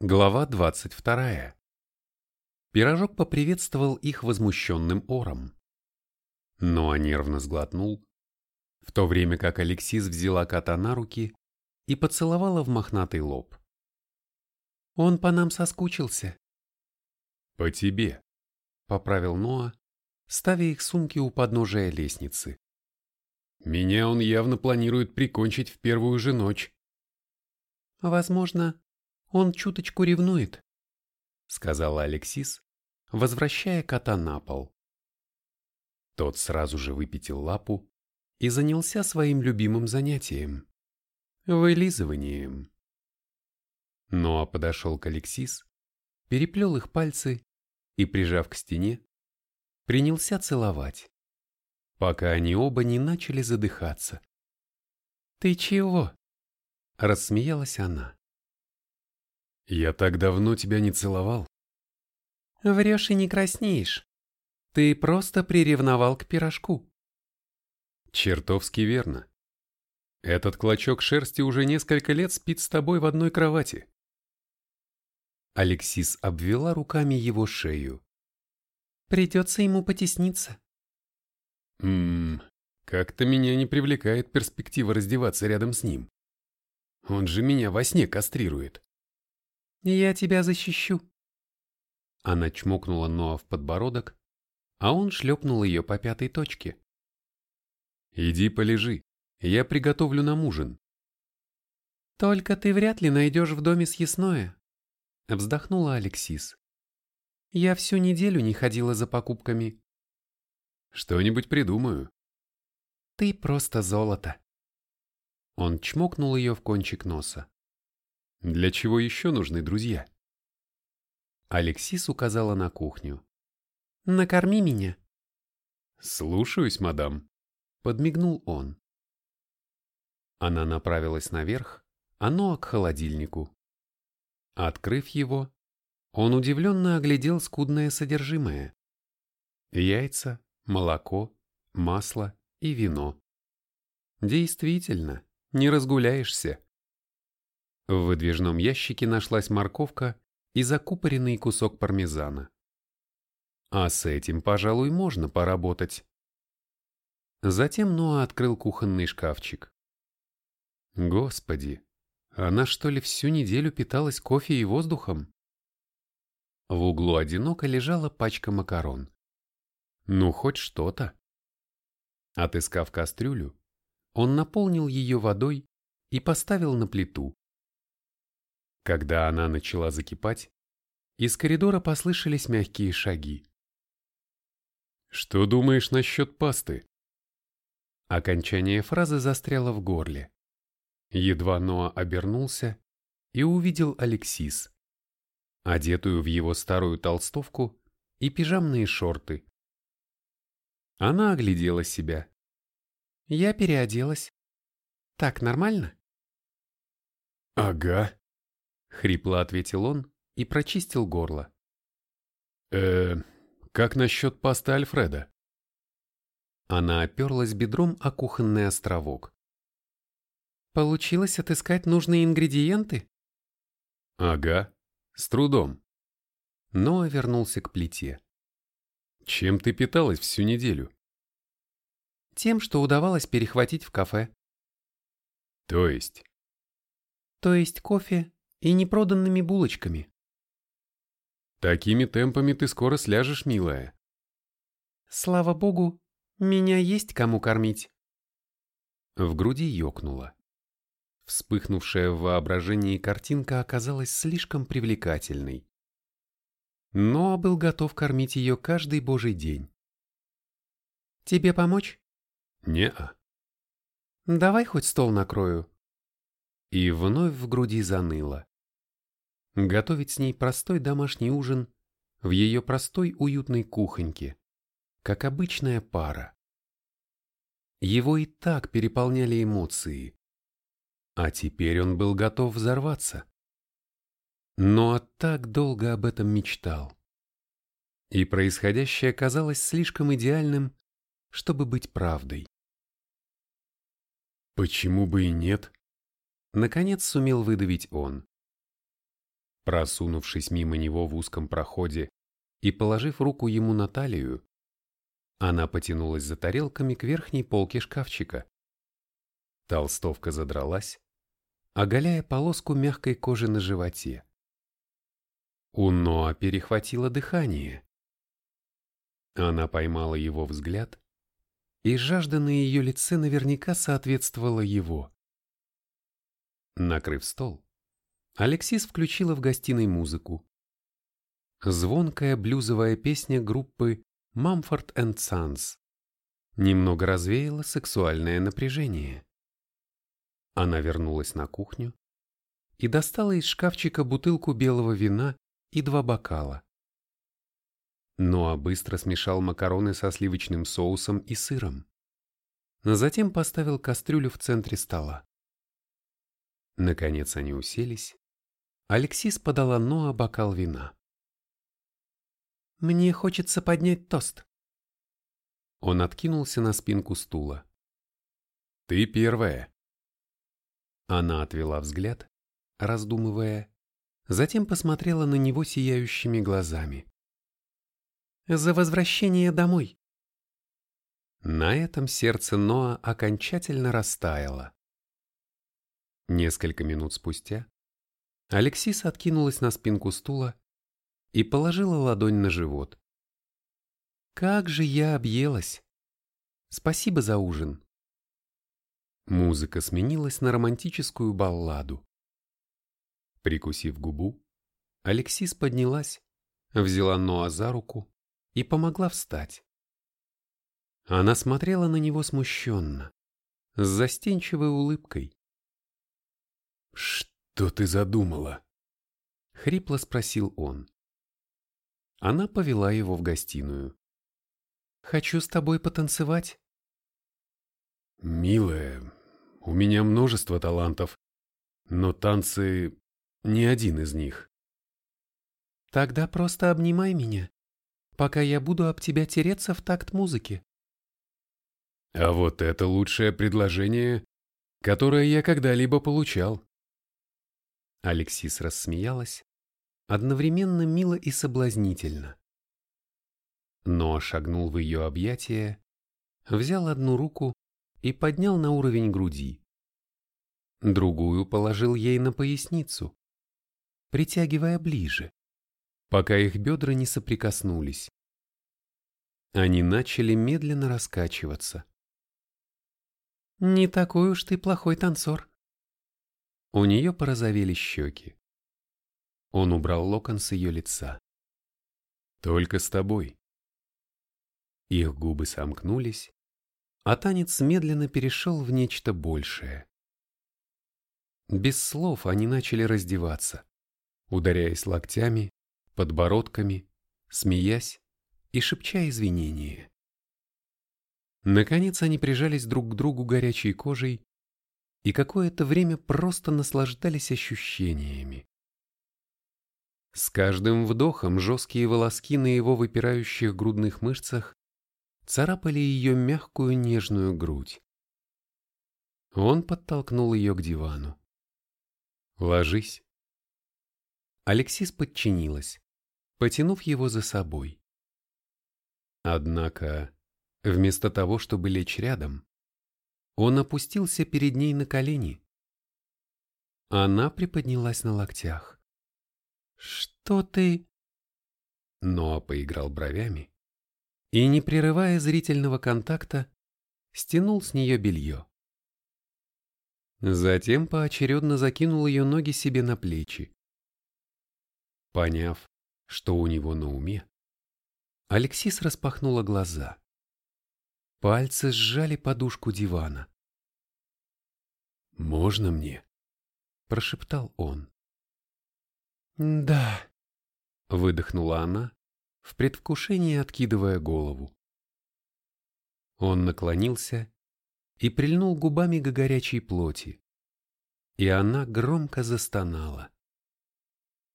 Глава 22. Пирожок поприветствовал их возмущенным ором. Ноа нервно сглотнул, в то время как Алексис взяла кота на руки и поцеловала в мохнатый лоб. «Он по нам соскучился». «По тебе», — поправил Ноа, ставя их сумки у подножия лестницы. «Меня он явно планирует прикончить в первую же ночь». «Возможно, он чуточку ревнует», — сказала Алексис, возвращая кота на пол. Тот сразу же выпятил лапу и занялся своим любимым занятием — вылизыванием. Ноа подошел к Алексис, переплел их пальцы и, прижав к стене, принялся целовать, пока они оба не начали задыхаться. «Ты чего?» — рассмеялась она. «Я так давно тебя не целовал». «Врешь и не краснеешь. Ты просто приревновал к пирожку». «Чертовски верно. Этот клочок шерсти уже несколько лет спит с тобой в одной кровати». Алексис обвела руками его шею. «Придется ему потесниться». «Ммм, как-то меня не привлекает перспектива раздеваться рядом с ним. Он же меня во сне кастрирует». «Я тебя защищу». Она чмокнула Ноа в подбородок, а он шлепнул ее по пятой точке. «Иди полежи, я приготовлю нам ужин». «Только ты вряд ли найдешь в доме съестное», — вздохнула Алексис. «Я всю неделю не ходила за покупками». «Что-нибудь придумаю». «Ты просто золото». Он чмокнул ее в кончик носа. Для чего еще нужны друзья? Алексис указала на кухню. «Накорми меня». «Слушаюсь, мадам», — подмигнул он. Она направилась наверх, а Ноа к холодильнику. Открыв его, он удивленно оглядел скудное содержимое. Яйца, молоко, масло и вино. Действительно, не разгуляешься. В выдвижном ящике нашлась морковка и закупоренный кусок пармезана. А с этим, пожалуй, можно поработать. Затем Ноа открыл кухонный шкафчик. Господи, она что ли всю неделю питалась кофе и воздухом? В углу одиноко лежала пачка макарон. Ну, хоть что-то. Отыскав кастрюлю, он наполнил ее водой и поставил на плиту. Когда она начала закипать, из коридора послышались мягкие шаги. «Что думаешь насчет пасты?» Окончание фразы застряло в горле. Едва Ноа обернулся и увидел Алексис, одетую в его старую толстовку и пижамные шорты. Она оглядела себя. «Я переоделась. Так нормально?» «Ага», Хрипло ответил он и прочистил горло. э как насчет пасты Альфреда?» Она оперлась бедром о кухонный островок. «Получилось отыскать нужные ингредиенты?» «Ага, с трудом». Ноа вернулся к плите. «Чем ты питалась всю неделю?» «Тем, что удавалось перехватить в кафе». «То есть?» «То есть кофе и непроданными булочками. Такими темпами ты скоро сляжешь, милая. Слава богу, меня есть кому кормить. В груди ёкнуло. Вспыхнувшая в воображении картинка оказалась слишком привлекательной. Но был готов кормить ее каждый божий день. «Тебе помочь?» «Не-а». «Давай хоть стол накрою», и вновь в груди заныло. Готовить с ней простой домашний ужин в ее простой уютной кухоньке, как обычная пара. Его и так переполняли эмоции, а теперь он был готов взорваться. Но так долго об этом мечтал. И происходящее казалось слишком идеальным, чтобы быть правдой. Почему бы и нет? Наконец сумел выдавить он. Просунувшись мимо него в узком проходе и положив руку ему на талию, она потянулась за тарелками к верхней полке шкафчика. Толстовка задралась, оголяя полоску мягкой кожи на животе. У Ноа перехватило дыхание. Она поймала его взгляд, и жажда на ее лице наверняка соответствовала его. Накрыв стол, Алексис включила в гостиной музыку. Звонкая блюзовая песня группы Mumford and Sons немного развеяла сексуальное напряжение. Она вернулась на кухню и достала из шкафчика бутылку белого вина и два бокала. Ноа быстро смешал макароны со сливочным соусом и сыром. Затем поставил кастрюлю в центре стола. Наконец они уселись. Алексис подала Ноа бокал вина. «Мне хочется поднять тост». Он откинулся на спинку стула. «Ты первая». Она отвела взгляд, раздумывая, затем посмотрела на него сияющими глазами. За возвращение домой. На этом сердце Ноа окончательно растаяло. Несколько минут спустя Алексис откинулась на спинку стула и положила ладонь на живот. «Как же я объелась! Спасибо за ужин!» Музыка сменилась на романтическую балладу. Прикусив губу, Алексис поднялась, взяла Ноа за руку и помогла встать. Она смотрела на него смущенно, с застенчивой улыбкой. «Что ты задумала?» — хрипло спросил он. Она повела его в гостиную. «Хочу с тобой потанцевать». «Милая, у меня множество талантов, но танцы — не один из них». «Тогда просто обнимай меня пока я буду об тебя тереться в такт музыки. А вот это лучшее предложение, которое я когда-либо получал. Алексис рассмеялась, одновременно мило и соблазнительно. Но шагнул в ее объятия, взял одну руку и поднял на уровень груди. Другую положил ей на поясницу, притягивая ближе пока их бедра не соприкоснулись. Они начали медленно раскачиваться. «Не такой уж ты плохой танцор». У нее порозовели щеки. Он убрал локон с ее лица. «Только с тобой». Их губы сомкнулись, а танец медленно перешел в нечто большее. Без слов они начали раздеваться, ударяясь локтями, подбородками, смеясь и шепча извинения. Наконец они прижались друг к другу горячей кожей и какое-то время просто наслаждались ощущениями. С каждым вдохом жесткие волоски на его выпирающих грудных мышцах царапали ее мягкую нежную грудь. Он подтолкнул ее к дивану. «Ложись». Алексис подчинилась потянув его за собой. Однако, вместо того, чтобы лечь рядом, он опустился перед ней на колени. Она приподнялась на локтях. «Что ты...» Ноа поиграл бровями и, не прерывая зрительного контакта, стянул с нее белье. Затем поочередно закинул ее ноги себе на плечи. Поняв, что у него на уме, Алексис распахнула глаза. Пальцы сжали подушку дивана. «Можно мне?» – прошептал он. «Да», – выдохнула она, в предвкушении откидывая голову. Он наклонился и прильнул губами к горячей плоти, и она громко застонала.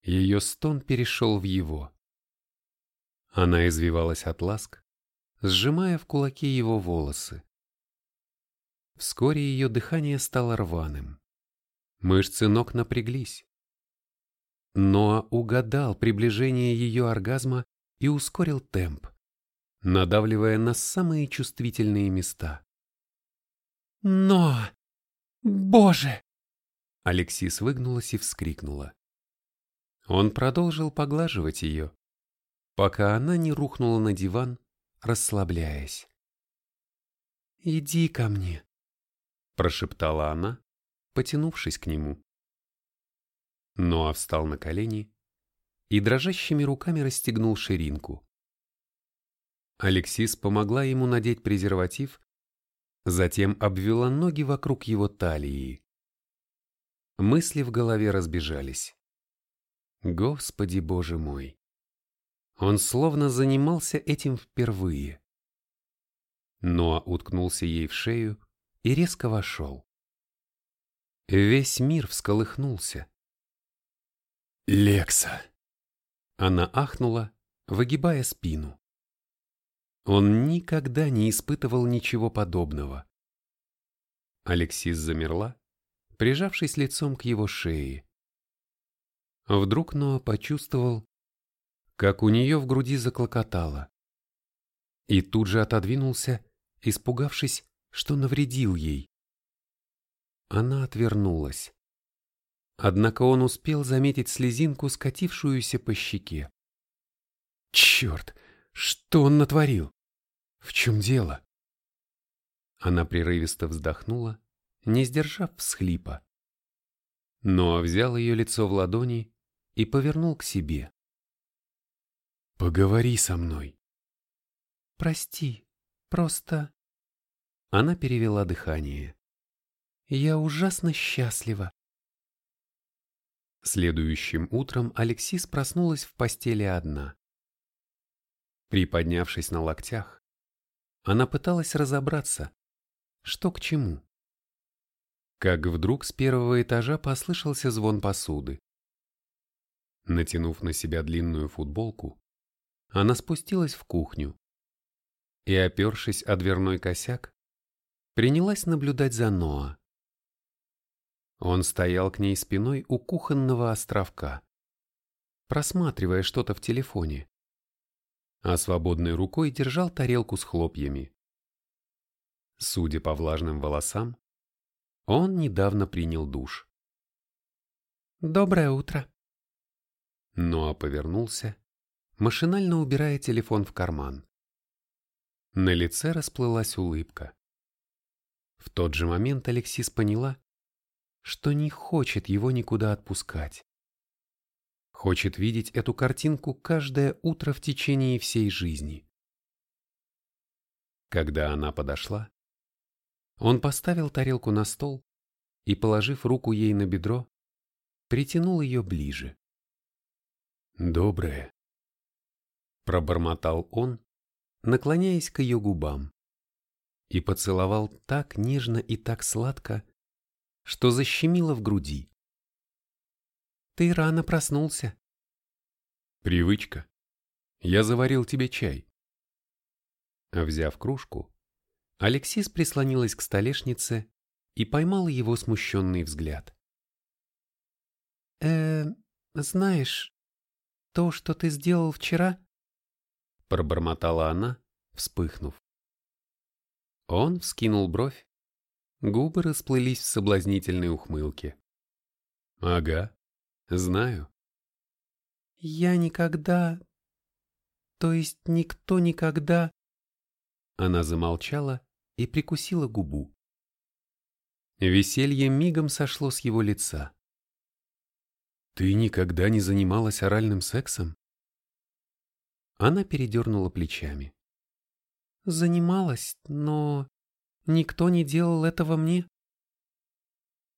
Ее стон перешел в его. Она извивалась от ласк, сжимая в кулаки его волосы. Вскоре ее дыхание стало рваным. Мышцы ног напряглись. Ноа угадал приближение ее оргазма и ускорил темп, надавливая на самые чувствительные места. «Но! Боже!» Алексис выгнулась и вскрикнула. Он продолжил поглаживать ее, пока она не рухнула на диван, расслабляясь. «Иди ко мне», — прошептала она, потянувшись к нему. Ноа встал на колени и дрожащими руками расстегнул ширинку. Алексис помогла ему надеть презерватив, затем обвела ноги вокруг его талии. Мысли в голове разбежались. Господи Боже мой! Он словно занимался этим впервые. Ноа уткнулся ей в шею и резко вошел. Весь мир всколыхнулся. «Лекса!» Она ахнула, выгибая спину. Он никогда не испытывал ничего подобного. Алексис замерла, прижавшись лицом к его шее. Вдруг Ноа почувствовал, как у нее в груди заклокотало. И тут же отодвинулся, испугавшись, что навредил ей. Она отвернулась. Однако он успел заметить слезинку, скатившуюся по щеке. Черт, что он натворил? В чем дело? Она прерывисто вздохнула, не сдержав всхлипа. Но взял ее лицо в ладони и повернул к себе. «Поговори со мной». «Прости, просто...» Она перевела дыхание. «Я ужасно счастлива». Следующим утром Алексис проснулась в постели одна. Приподнявшись на локтях, она пыталась разобраться, что к чему. Как вдруг с первого этажа послышался звон посуды. Натянув на себя длинную футболку, она спустилась в кухню и, опершись о дверной косяк, принялась наблюдать за Ноа. Он стоял к ней спиной у кухонного островка, просматривая что-то в телефоне а свободной рукой держал тарелку с хлопьями. Судя по влажным волосам, он недавно принял душ. «Доброе утро!» Ноа повернулся, машинально убирая телефон в карман. На лице расплылась улыбка. В тот же момент Алексис поняла, что не хочет его никуда отпускать хочет видеть эту картинку каждое утро в течение всей жизни. Когда она подошла, он поставил тарелку на стол и, положив руку ей на бедро, притянул ее ближе. «Доброе», — пробормотал он, наклоняясь к ее губам, и поцеловал так нежно и так сладко, что защемило в груди. Ты рано проснулся. Привычка. Я заварил тебе чай. Взяв кружку, Алексис прислонилась к столешнице и поймала его смущенный взгляд. э знаешь, то, что ты сделал вчера?» Пробормотала она, вспыхнув. Он вскинул бровь, губы расплылись в соблазнительной ухмылке. «Ага, Знаю. Я никогда... То есть никто никогда... Она замолчала и прикусила губу. Веселье мигом сошло с его лица. «Ты никогда не занималась оральным сексом?» Она передернула плечами. «Занималась, но никто не делал этого мне».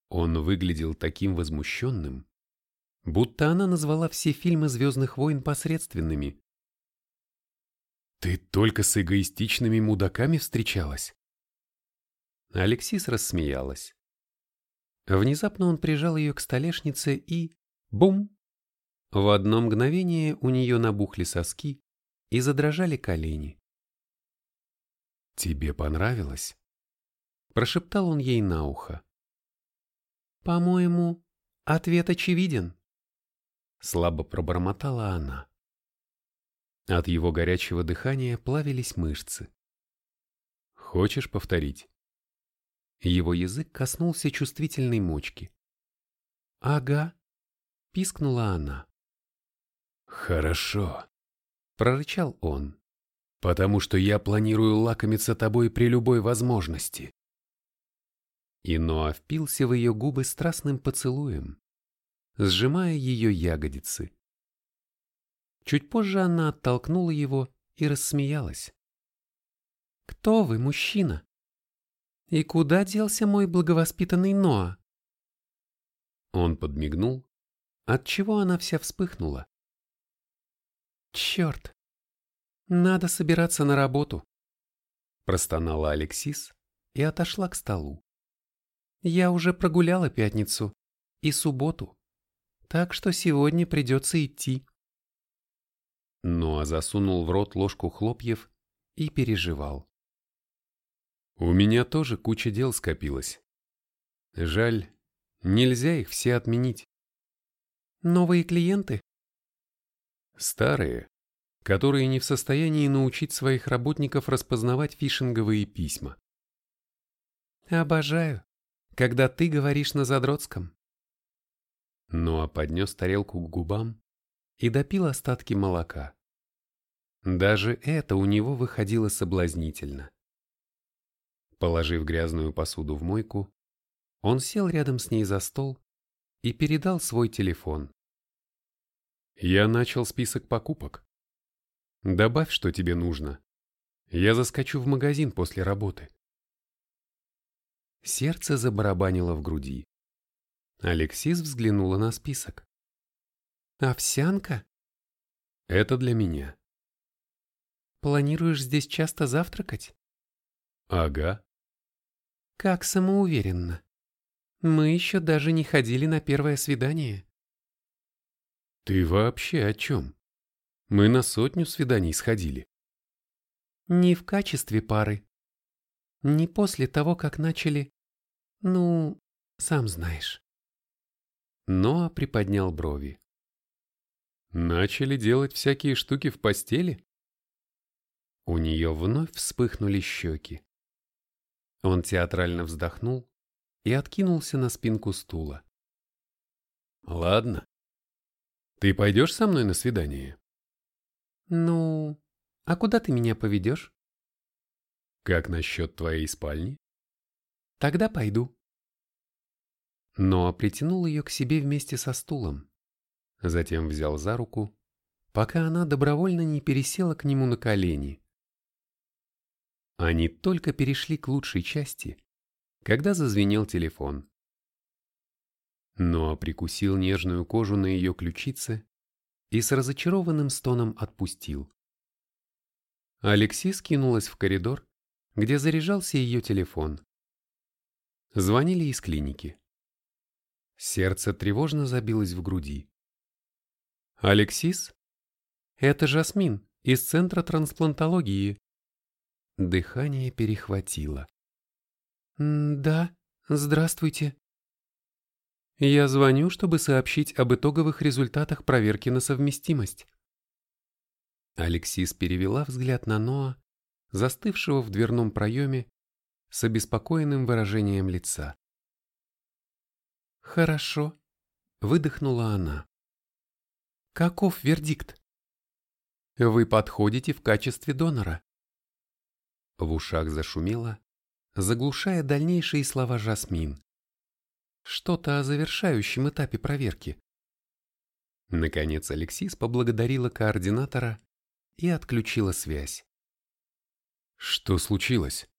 Он выглядел таким возмущенным, будто она назвала все фильмы «Звездных войн» посредственными. «Ты только с эгоистичными мудаками встречалась?» Алексис рассмеялась. Внезапно он прижал ее к столешнице и... Бум! В одно мгновение у нее набухли соски и задрожали колени. «Тебе понравилось?» Прошептал он ей на ухо. «По-моему, ответ очевиден», Слабо пробормотала она. От его горячего дыхания плавились мышцы. Хочешь повторить? Его язык коснулся чувствительной мочки. «Ага», — пискнула она. «Хорошо», — прорычал он, «потому что я планирую лакомиться тобой при любой возможности». И Ноа впился в ее губы страстным поцелуем, сжимая ее ягодицы. Чуть позже она оттолкнула его и рассмеялась. «Кто вы, мужчина? И куда делся мой благовоспитанный Ноа?» Он подмигнул, отчего она вся вспыхнула. «Черт! Надо собираться на работу!» Простонала Алексис и отошла к столу. «Я уже прогуляла пятницу и субботу, так что сегодня придется идти». Ну а засунул в рот ложку хлопьев и переживал. У меня тоже куча дел скопилось. Жаль, нельзя их все отменить. Новые клиенты? Старые, которые не в состоянии научить своих работников распознавать фишинговые письма. Обожаю, когда ты говоришь на задротском. Ну а поднес тарелку к губам и допил остатки молока. Даже это у него выходило соблазнительно. Положив грязную посуду в мойку, он сел рядом с ней за стол и передал свой телефон. «Я начал список покупок. Добавь, что тебе нужно. Я заскочу в магазин после работы». Сердце забарабанило в груди. Алексис взглянула на список. Овсянка? Это для меня. Планируешь здесь часто завтракать? Ага. Как самоуверенно. Мы еще даже не ходили на первое свидание. Ты вообще о чем? Мы на сотню свиданий сходили. Не в качестве пары. Не после того, как начали... Ну, сам знаешь. Ноа приподнял брови. Начали делать всякие штуки в постели? У нее вновь вспыхнули щеки. Он театрально вздохнул и откинулся на спинку стула. «Ладно. Ты пойдешь со мной на свидание?» «Ну, а куда ты меня поведешь?» «Как насчет твоей спальни?» «Тогда пойду». Но притянул ее к себе вместе со стулом затем взял за руку, пока она добровольно не пересела к нему на колени. Они только перешли к лучшей части, когда зазвенел телефон. Но прикусил нежную кожу на ее ключице и с разочарованным стоном отпустил. Алексей скинулась в коридор, где заряжался ее телефон. Звонили из клиники. Сердце тревожно забилось в груди. «Алексис? Это Жасмин из Центра трансплантологии». Дыхание перехватило. «Да, здравствуйте». «Я звоню, чтобы сообщить об итоговых результатах проверки на совместимость». Алексис перевела взгляд на Ноа, застывшего в дверном проеме с обеспокоенным выражением лица. «Хорошо», — выдохнула она. Каков вердикт? Вы подходите в качестве донора. В ушах зашумело, заглушая дальнейшие слова Жасмин. Что-то о завершающем этапе проверки. Наконец Алексис поблагодарила координатора и отключила связь. Что случилось?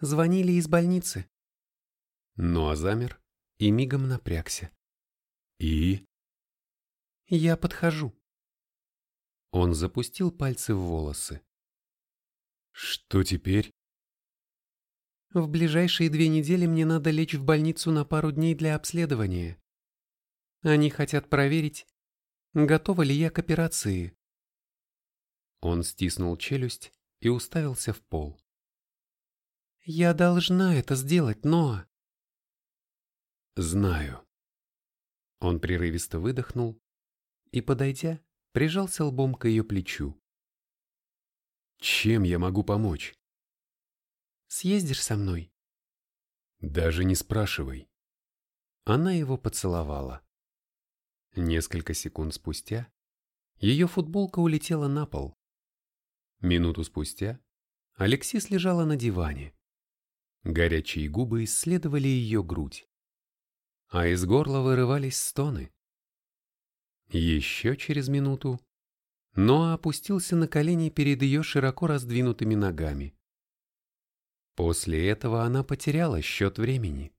Звонили из больницы. Ну а замер и мигом напрягся. И? Я подхожу. Он запустил пальцы в волосы. Что теперь? В ближайшие две недели мне надо лечь в больницу на пару дней для обследования. Они хотят проверить, готова ли я к операции. Он стиснул челюсть и уставился в пол. Я должна это сделать, но... Знаю. Он прерывисто выдохнул и, подойдя, прижался лбом к ее плечу. «Чем я могу помочь?» «Съездишь со мной?» «Даже не спрашивай». Она его поцеловала. Несколько секунд спустя ее футболка улетела на пол. Минуту спустя Алексис лежала на диване. Горячие губы исследовали ее грудь, а из горла вырывались стоны. Еще через минуту Ноа опустился на колени перед ее широко раздвинутыми ногами. После этого она потеряла счет времени.